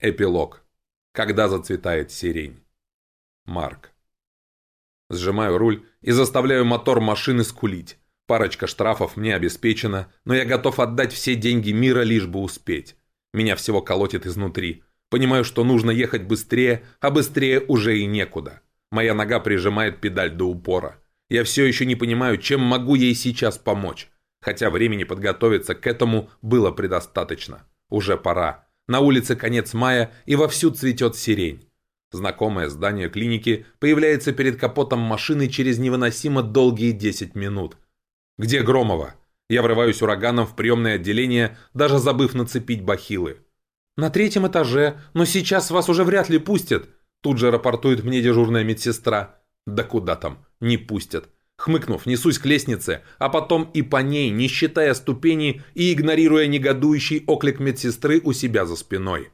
Эпилог. Когда зацветает сирень. Марк. Сжимаю руль и заставляю мотор машины скулить. Парочка штрафов мне обеспечена, но я готов отдать все деньги мира, лишь бы успеть. Меня всего колотит изнутри. Понимаю, что нужно ехать быстрее, а быстрее уже и некуда. Моя нога прижимает педаль до упора. Я все еще не понимаю, чем могу ей сейчас помочь. Хотя времени подготовиться к этому было предостаточно. Уже пора. На улице конец мая и вовсю цветет сирень. Знакомое здание клиники появляется перед капотом машины через невыносимо долгие 10 минут. «Где Громова?» Я врываюсь ураганом в приемное отделение, даже забыв нацепить бахилы. «На третьем этаже, но сейчас вас уже вряд ли пустят», тут же рапортует мне дежурная медсестра. «Да куда там? Не пустят. Хмыкнув, несусь к лестнице, а потом и по ней, не считая ступени и игнорируя негодующий оклик медсестры у себя за спиной.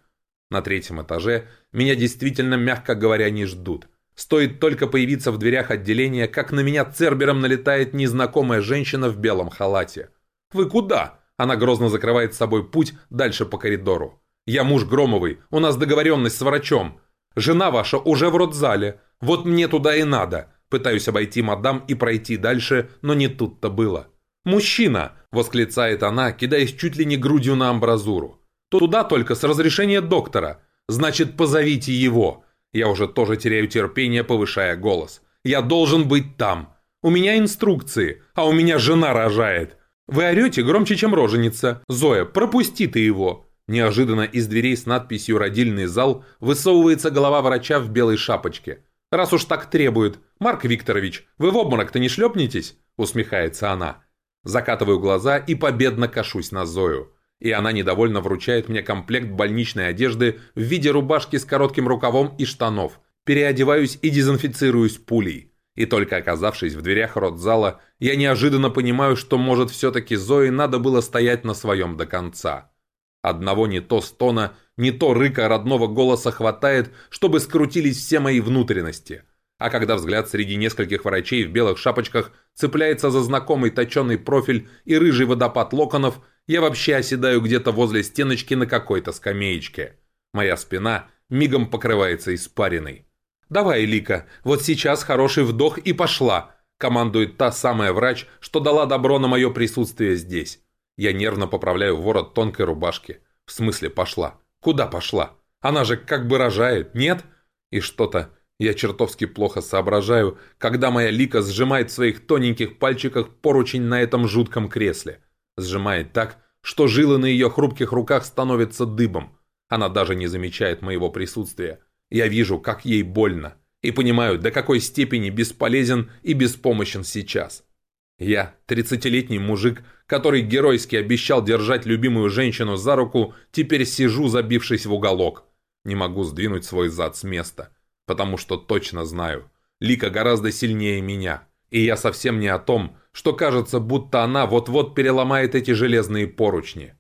На третьем этаже меня действительно, мягко говоря, не ждут. Стоит только появиться в дверях отделения, как на меня цербером налетает незнакомая женщина в белом халате. «Вы куда?» Она грозно закрывает с собой путь дальше по коридору. «Я муж Громовый, у нас договоренность с врачом. Жена ваша уже в родзале, вот мне туда и надо. Пытаюсь обойти мадам и пройти дальше, но не тут-то было. «Мужчина!» – восклицает она, кидаясь чуть ли не грудью на амбразуру. «Туда только с разрешения доктора. Значит, позовите его!» Я уже тоже теряю терпение, повышая голос. «Я должен быть там. У меня инструкции, а у меня жена рожает. Вы орете громче, чем роженица. Зоя, пропусти ты его!» Неожиданно из дверей с надписью «Родильный зал» высовывается голова врача в белой шапочке. «Раз уж так требует. Марк Викторович, вы в обморок-то не шлепнетесь?» усмехается она. Закатываю глаза и победно кашусь на Зою. И она недовольно вручает мне комплект больничной одежды в виде рубашки с коротким рукавом и штанов. Переодеваюсь и дезинфицируюсь пулей. И только оказавшись в дверях родзала, я неожиданно понимаю, что, может, все-таки Зое надо было стоять на своем до конца. Одного не то стона, не то рыка родного голоса хватает, чтобы скрутились все мои внутренности. А когда взгляд среди нескольких врачей в белых шапочках цепляется за знакомый точеный профиль и рыжий водопад локонов, я вообще оседаю где-то возле стеночки на какой-то скамеечке. Моя спина мигом покрывается испариной. «Давай, Лика, вот сейчас хороший вдох и пошла», командует та самая врач, что дала добро на мое присутствие здесь. Я нервно поправляю ворот тонкой рубашки. В смысле пошла? Куда пошла? Она же как бы рожает, нет? И что-то... Я чертовски плохо соображаю, когда моя лика сжимает в своих тоненьких пальчиках поручень на этом жутком кресле. Сжимает так, что жилы на ее хрупких руках становятся дыбом. Она даже не замечает моего присутствия. Я вижу, как ей больно. И понимаю, до какой степени бесполезен и беспомощен сейчас. Я, тридцатилетний мужик, который геройски обещал держать любимую женщину за руку, теперь сижу, забившись в уголок. Не могу сдвинуть свой зад с места, потому что точно знаю, Лика гораздо сильнее меня. И я совсем не о том, что кажется, будто она вот-вот переломает эти железные поручни.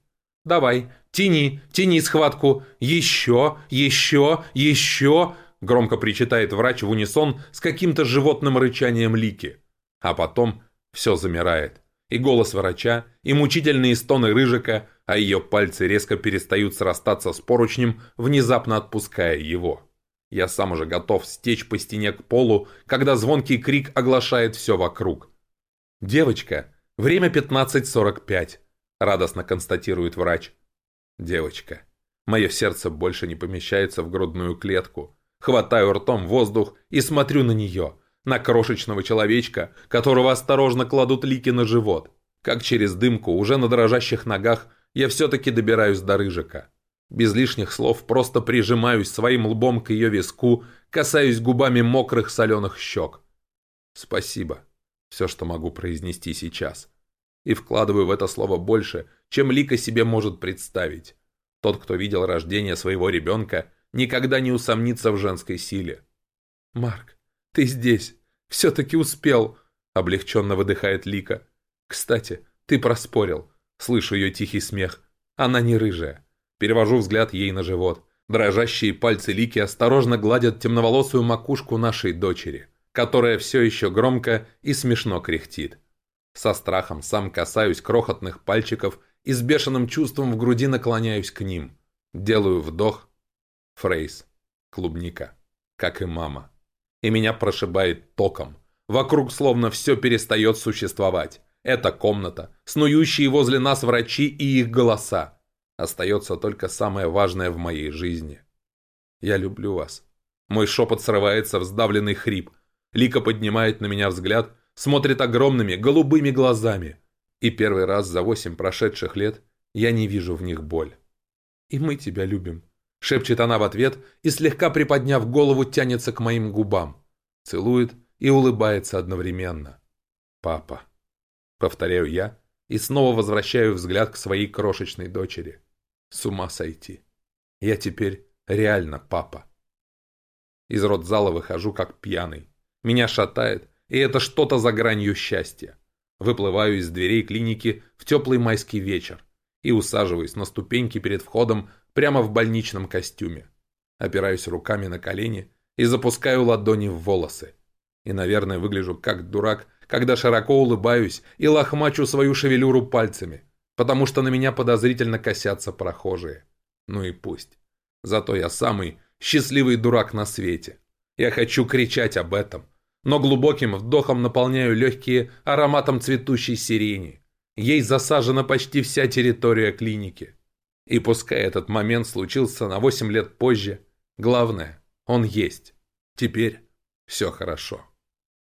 «Давай, тяни, тяни схватку! Еще, еще, еще!» Громко причитает врач в унисон с каким-то животным рычанием Лики. А потом все замирает. И голос врача, и мучительные стоны Рыжика, а ее пальцы резко перестают срастаться с поручнем, внезапно отпуская его. Я сам уже готов стечь по стене к полу, когда звонкий крик оглашает все вокруг. «Девочка, время 15.45», — радостно констатирует врач. «Девочка». Мое сердце больше не помещается в грудную клетку. Хватаю ртом воздух и смотрю на нее — на крошечного человечка, которого осторожно кладут лики на живот. Как через дымку, уже на дрожащих ногах, я все-таки добираюсь до Рыжика. Без лишних слов просто прижимаюсь своим лбом к ее виску, касаюсь губами мокрых соленых щек. Спасибо. Все, что могу произнести сейчас. И вкладываю в это слово больше, чем Лика себе может представить. Тот, кто видел рождение своего ребенка, никогда не усомнится в женской силе. «Марк, «Ты здесь! Все-таки успел!» — облегченно выдыхает Лика. «Кстати, ты проспорил!» Слышу ее тихий смех. Она не рыжая. Перевожу взгляд ей на живот. Дрожащие пальцы Лики осторожно гладят темноволосую макушку нашей дочери, которая все еще громко и смешно кряхтит. Со страхом сам касаюсь крохотных пальчиков и с бешеным чувством в груди наклоняюсь к ним. Делаю вдох, Фрейс. Клубника. Как и мама. И меня прошибает током. Вокруг словно все перестает существовать. Эта комната, снующие возле нас врачи и их голоса. Остается только самое важное в моей жизни. Я люблю вас. Мой шепот срывается в сдавленный хрип. Лика поднимает на меня взгляд, смотрит огромными голубыми глазами. И первый раз за восемь прошедших лет я не вижу в них боль. «И мы тебя любим», — шепчет она в ответ и, слегка приподняв голову, тянется к моим губам. Целует и улыбается одновременно. «Папа», — повторяю я и снова возвращаю взгляд к своей крошечной дочери. С ума сойти. Я теперь реально папа. Из родзала выхожу как пьяный. Меня шатает, и это что-то за гранью счастья. Выплываю из дверей клиники в теплый майский вечер и усаживаюсь на ступеньки перед входом прямо в больничном костюме. Опираюсь руками на колени и запускаю ладони в волосы. И, наверное, выгляжу как дурак, когда широко улыбаюсь и лохмачу свою шевелюру пальцами, потому что на меня подозрительно косятся прохожие. Ну и пусть. Зато я самый счастливый дурак на свете. Я хочу кричать об этом, но глубоким вдохом наполняю легкие ароматом цветущей сирени. Ей засажена почти вся территория клиники. И пускай этот момент случился на 8 лет позже, главное, он есть. Теперь все хорошо.